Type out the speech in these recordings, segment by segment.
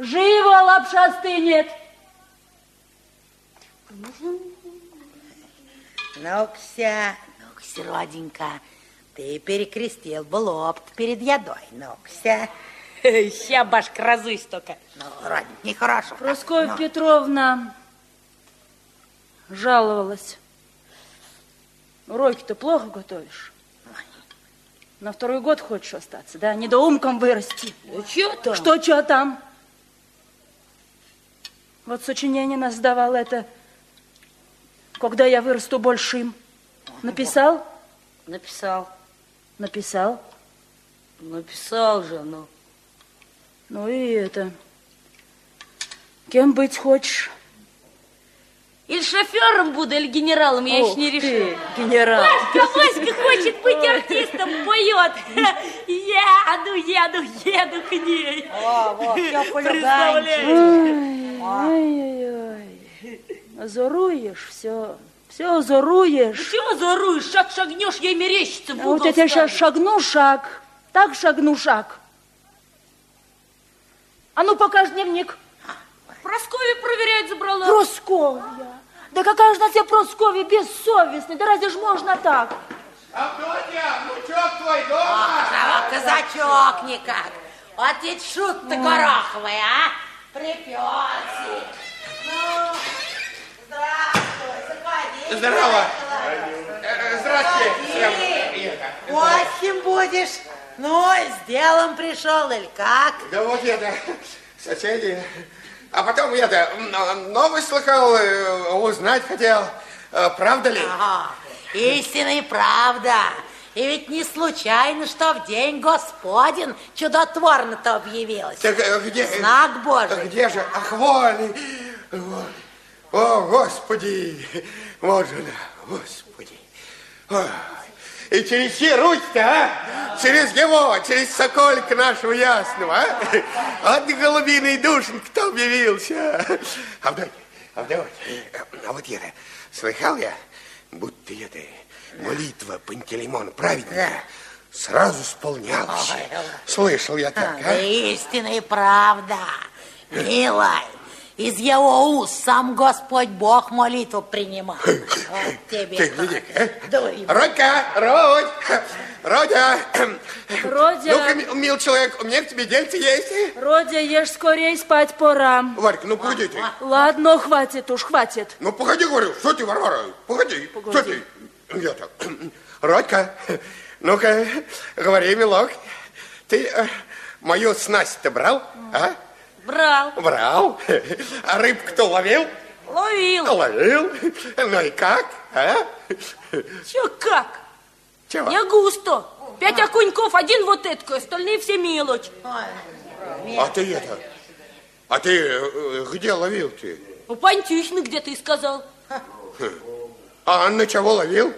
Живо лапша стынет. Ну-кся, ну-кся, роденька, ты перекрестил бы лоб перед едой. Ну-кся. Ща башка разусь только. Ну, родненька, нехорошо. Прасковья Ну, Петровна жаловалась. Уроки-то плохо готовишь. На второй год хочешь остаться, да? Недоумком вырасти. Ну, чё там? Что, что там? Вот сочинение нас сдавал это, когда я вырасту большим. Написал? Написал. Написал. Написал же, ну. Ну и это... Кем быть хочешь? Или шофером буду, или генералом, я еще не решила. ты, генерал. Васька, Васька хочет быть артистом, поет. Еду, еду, еду к ней. О, вот, я Представляешь? Ой-ой-ой. Озоруешь все. Все озоруешь. Чего заруешь? Шаг шагнешь, ей мерещится в А вот я тебе сейчас шагну шаг, так шагну шаг. А ну покажи дневник. Прасковья проверять забрала. Просковья. Да какая же на тебя Просковья бессовестная, да разве ж можно так? Авдотья, внучок твой дома? А, казачок никак. Вот ведь шут-то гороховый, а? Припёрся. Ну, здравствуй, заходи. Здорово. Э, Здравствуйте. всем. Заходи. Это, Гостем будешь. Ну, с делом пришел или как? Да вот это, соседи. А потом я это, м, новость слыхал, э, узнать хотел, э, правда ли? Ага, истинная правда. И ведь не случайно, что в день Господень чудотворно-то объявилось. Так э, где? Знак Божий. Где же? Ах. Вот. О, Господи. Вот же она, Господи. Ой. И через чьи руки-то, а? Через его, через соколька нашего ясного, а? От голубиной душенька-то объявился. Авдотья, Авдотья, а вот я слыхал я, будто это молитва Пантелеймона праведника сразу исполнялась. Ой, Слышал я так, Да а? истинная правда. Милая, из его уст сам Господь Бог молитву принимал. Вот тебе. Ты гляди, а? Родька, Родь, Родя. Родя. Ну-ка, ми- мил человек, у меня к тебе дельце есть. Родя, ешь скорее спать пора. Варька, ну погоди ты. Ладно, хватит уж, хватит. Ну погоди, говорю, что ты, Варвара, погоди, что Погоди. ты? Я так, Родька, ну-ка, говори, милок, ты э, мою снасть-то брал, а? Брал, Брал. А рыбку-то ловил? ловил. Ловил. Ну и как, а? Чё как? Чего? Не густо. Пять окуньков, один вот эткой, остальные все мелочь. А ты это, а ты э, где ловил ты? У Пантюхина где ты сказал? А на чего ловил?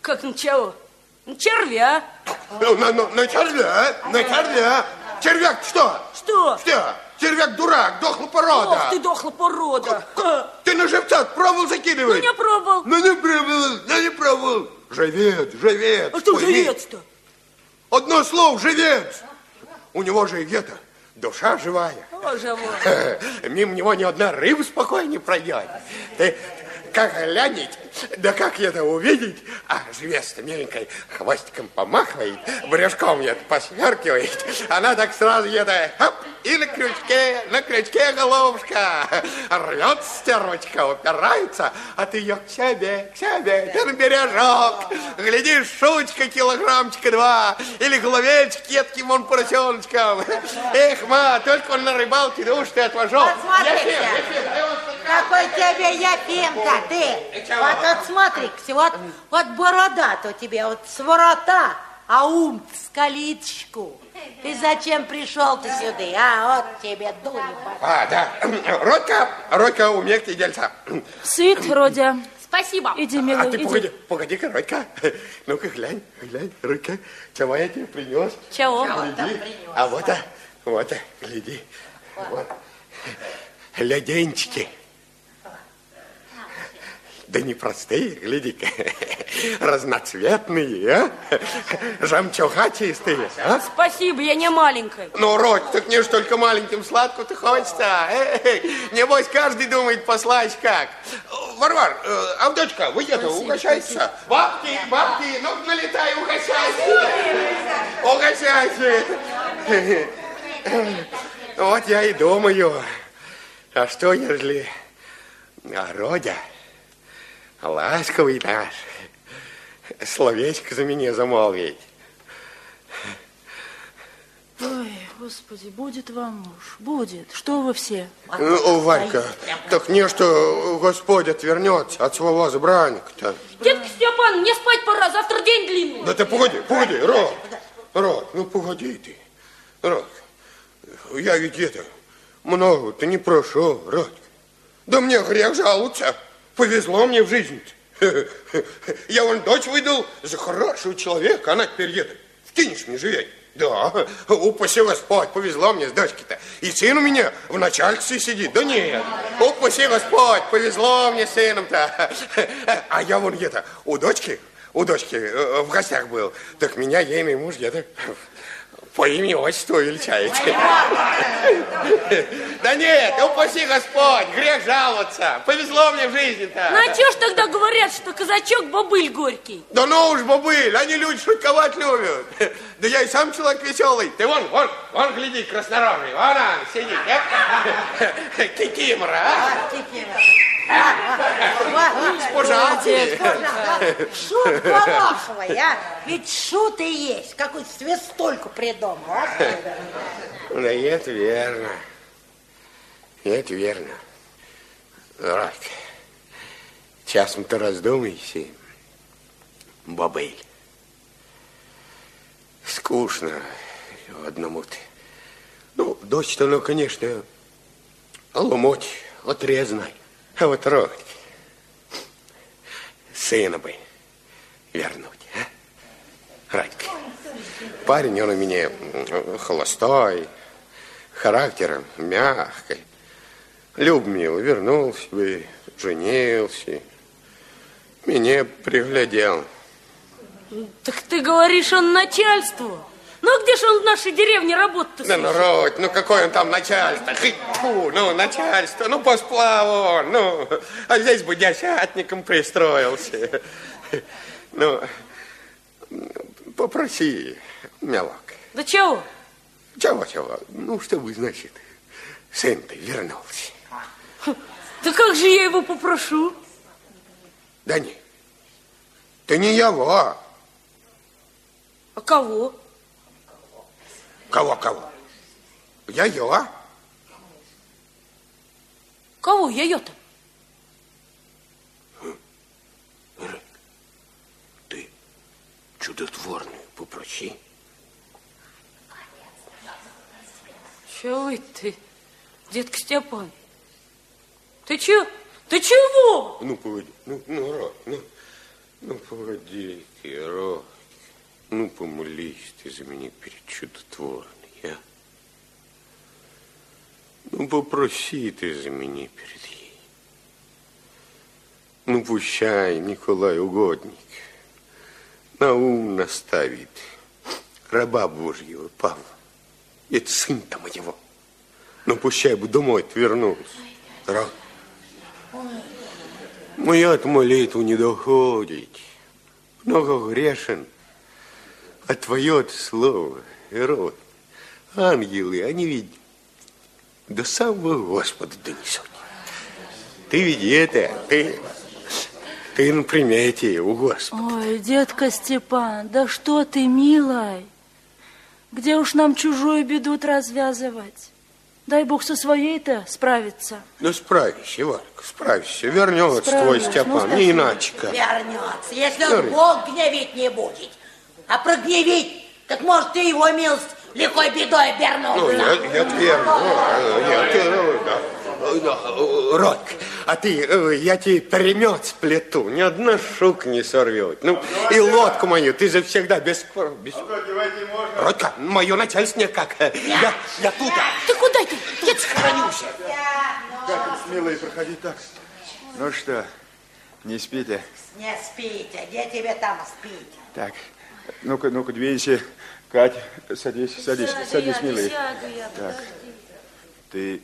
Как ничего? Ну, Червя. Ну, На, на, на червя, на червя. Червяк что? Что? Что? Червяк дурак, дохла порода. Ох ты дохла порода. Ты на живца пробовал Ну, закидывать? не пробовал. Ну, не пробовал, ну, не пробовал. Живец, живец. А что пойми. живец-то? Одно слово, живец. У него же это, душа живая. Боже мой. Мимо него ни одна рыба спокойно не пройдет. Ты как глянете, да как это увидеть, а живец-то миленькой хвостиком помахивает, брюшком это посверкивает, она так сразу это, хоп, и на крючке, на крючке головушка, рвет стервочка, упирается, а ты ее к себе, к себе, ты на бережок, глядишь, шучка килограммчика два, или головечек едким вон поросеночком. Эх, ма, только он на рыбалке, да уж ты отвожу. Посмотрите. Ефим, Ефим, дай он сколько- Какой тебе Ефим-то, ты? чего? Вот, вот смотри, вот, вот борода-то у тебя, вот сворота, а ум с калиточку. Ты зачем пришел-то сюда, а? Вот тебе дури. А, да. Родька, Родька, у меня к тебе дельца. Сыт, Родя. Спасибо. Иди, А милый, ты иди. погоди, погоди-ка, Родька. Ну-ка, глянь, глянь, Родька, чего я тебе принес? Чего? Гляди. А вот, а, вот, а, гляди. Вот. Леденчики. Да не простые, гляди-ка, разноцветные, а? Жемчуга чистые, а? Спасибо, я не маленькая. Ну, Родь, так не ж только маленьким сладко-то хочется. Эй, небось, каждый думает послать как. Варвар, э, Авдотька, вы это угощайтесь. Бабки, бабки, ну налетай, угощайся. Угощайся. Вот я и думаю, а что, если а Родя, ласковый наш, словечко за меня замолвить? Ой, господи, будет вам муж, будет. Что вы все? Ну, Варька, так не что Господь отвернется от своего забранника-то. Дедка Степан, мне спать пора, завтра день длинный. Да ты погоди, погоди, Род, Род, ну погоди ты. Род, я ведь это, много-то не прошу, Род. Да мне грех жаловаться, повезло мне в жизни -то. Я вон дочь выдал за хорошего человека, она теперь едет в Кинешме живет. Да, упаси Господь, повезло мне с дочкой-то. И сын у меня в начальстве сидит. Да нет, упаси Господь, повезло мне с сыном-то. А я вон где-то у дочки, у дочки э, в гостях был. Так меня ейный муж где-то по имени отчеству величаете. Да нет, упаси Господь, грех жаловаться. Повезло мне в жизни-то. Ну а чё ж тогда говорят, что казачок бобыль горький? Да ну уж, бобыль, они люди шутковать любят. Да я и сам человек веселый. Ты вон, вон, вон, гляди, краснорожий, вон он сидит. а? Кикимора, а? Пожалуйте. Шут хорошего, а? Ведь шут и есть. Какой свистульку придумал, а? Да это верно. Это верно. Рак, часом ты раздумайся, бобыль. Скучно одному-то. Ну, дочь-то, ну, конечно, ломоть отрезанной. А вот рот сына бы вернуть, а? Радька. Парень, он у меня холостой, характером мягкий. Любмил, вернулся бы, женился. Меня приглядел. Так ты говоришь, он начальство. Ну а где же он в нашей деревне работать-то Да ну, Родь, ну какой он там начальство? Хы, фу, ну, начальство, ну, посплав он, ну. А здесь бы десятником пристроился. Ну, попроси, мелок. Да чего? Чего, чего? Ну, чтобы, значит, сын-то вернулся. Да как же я его попрошу? Да не, ты не его. А кого? Кого-кого? Я его. Кого я ее-то? Ты чудотворную попроси. Чего ты, детка Степан? Ты чё? Ты чего? Ну, погоди, ну, ну, Рот, ну, ну, погоди Рот. Ну, помолись ты за меня перед чудотворной, а? Ну, попроси ты за меня перед ей. Ну, пущай, Николай Угодник, на ум наставит раба Божьего Павла. Это сын-то моего. Ну, пущай бы домой вернулся. Рот. Моя-то молитва не доходит. Много грешен. А твое слово, род, ангелы, они ведь до самого Господа донесут. Ты ведь это, ты, ты на примете у Господа. Ой, детка Степан, да что ты, милой? Где уж нам чужую беду развязывать? Дай Бог со своей-то справиться. Ну, справишься, Варька, справишься. Вернется твой ну, Степан, спасибо. не иначе как. Вернется, если он Вернется. Бог гневить не будет. А прогневить, так может и его милость лихой бедой обернул. Ну, я, я верно. Ну, я, ты, да. Рот, а ты, э, я тебе перемет сплету, ни одна шука не сорвет. Ну, и лодку мою, ты же всегда без... без... Ротка, мое начальство как? Я, я туда. Ты куда ты? Тут сохранюсь. Как смело и проходить так? Ну что, Не спите? Не спите, где тебе там спить? Так, ну-ка, ну-ка, двинься. Кать, садись, садись, Сяду садись, я, милый. сяду я, Так. подожди. Ты